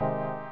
you.